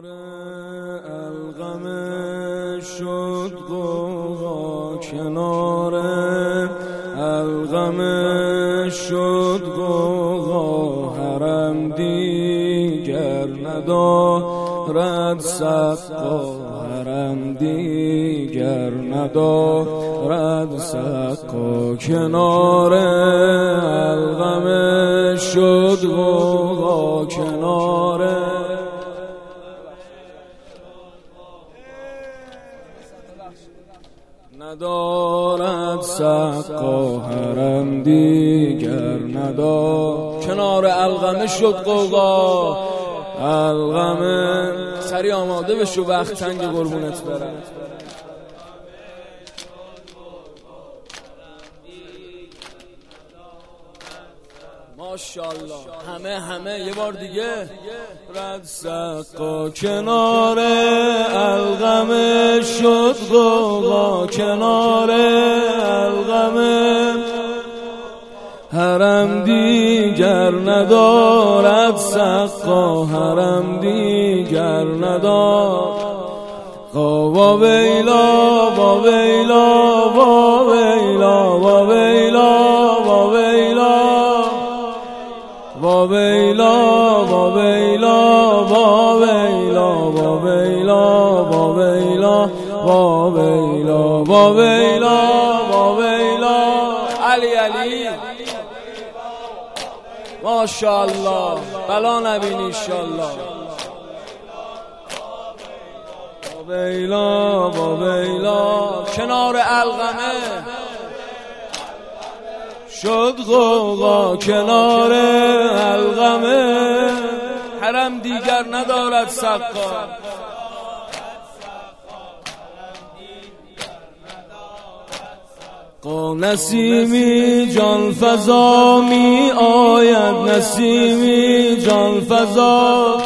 کنار الغم شد قوقا کنار الغم شد قوقا حرم دیگر ندارد سقا. حرم دیگر ندارد سقا. کنار الغم شد قوقا کنار ندارد سقا حرم دیگر ندار. کنار الغمه شد قوقا الغمه سری آماده بشو وقت تنگ قربونت برم. ماشاءالله. همه همه. یه بار دیگه. رد سقا کنار الغم شد قوقا کنار الغم حرم دیگر ندارد. سقا حرم دیگر ندار با ویلا با ویلا با ویلا. ویلا با ویلا با ویلا با ویلا با ویلا با ویلا با ویلا علی علی ماشاءالله بلا نبینی انشالله با ویلا با ویلا کنار الغمه شد غوغا کنار الغمه حرم دیگر ندارد سقا نسیمی جان فضا می آید. نسیمی جان فضا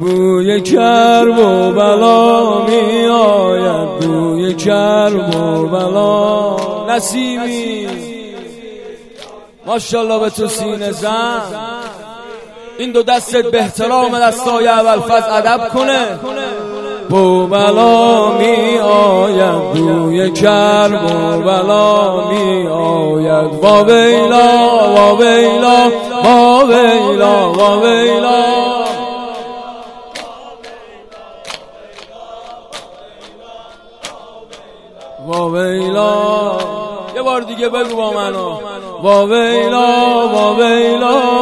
بوی کرب و بلا می آید. بوی کرب و بلا. نسیمی. ماشاءالله به تو سینه زن. این دو دستت به احترام دستای اول فز ادب کنه. بو بلا می آید بوی کرب و بلا می آید. با ویلا با ویلا با ویلا با ویلا. با ویلا. یه بار دیگه بگو با منو. با ویلا با ویلا.